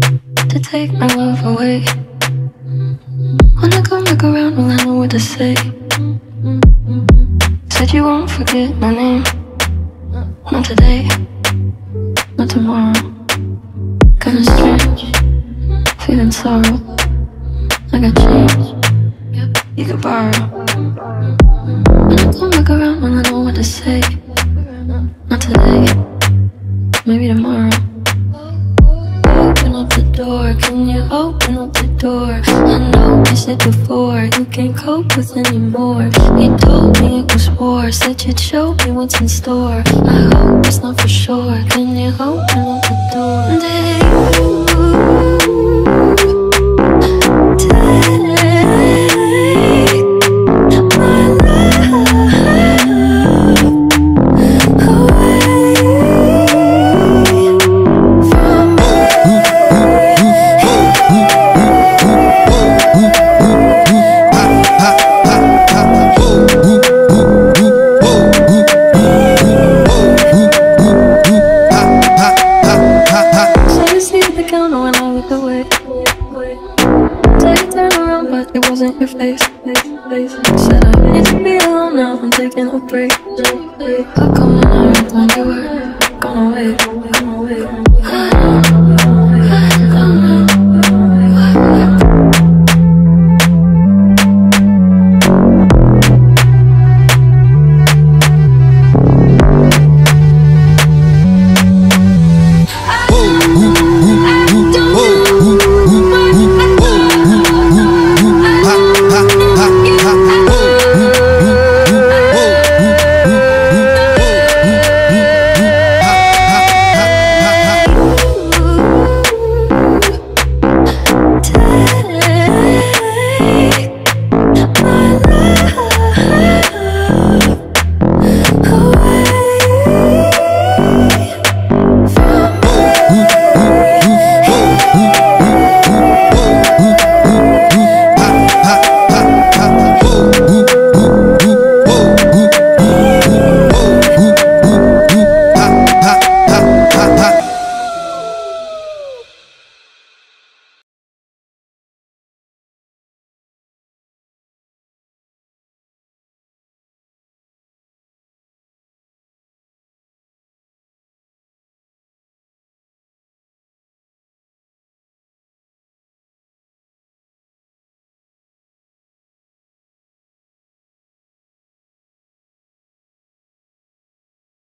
to take my love away. When I come back around, well, I know what to say. Said you won't forget my name. Not today, not tomorrow. Kinda strange, feeling sorrow. I got change, you could borrow. When I come back around, well, I know what to say. Not today, maybe tomorrow. Door, can you open up the door? I know I said before, you can't cope with anymore. You told me it was war, said you'd show me what's in store. I hope it's not for sure, can you open up the door? but it wasn't your face, face, face. Said I need to be alone now, I'm taking a break. break. I called an iron when you were gone away.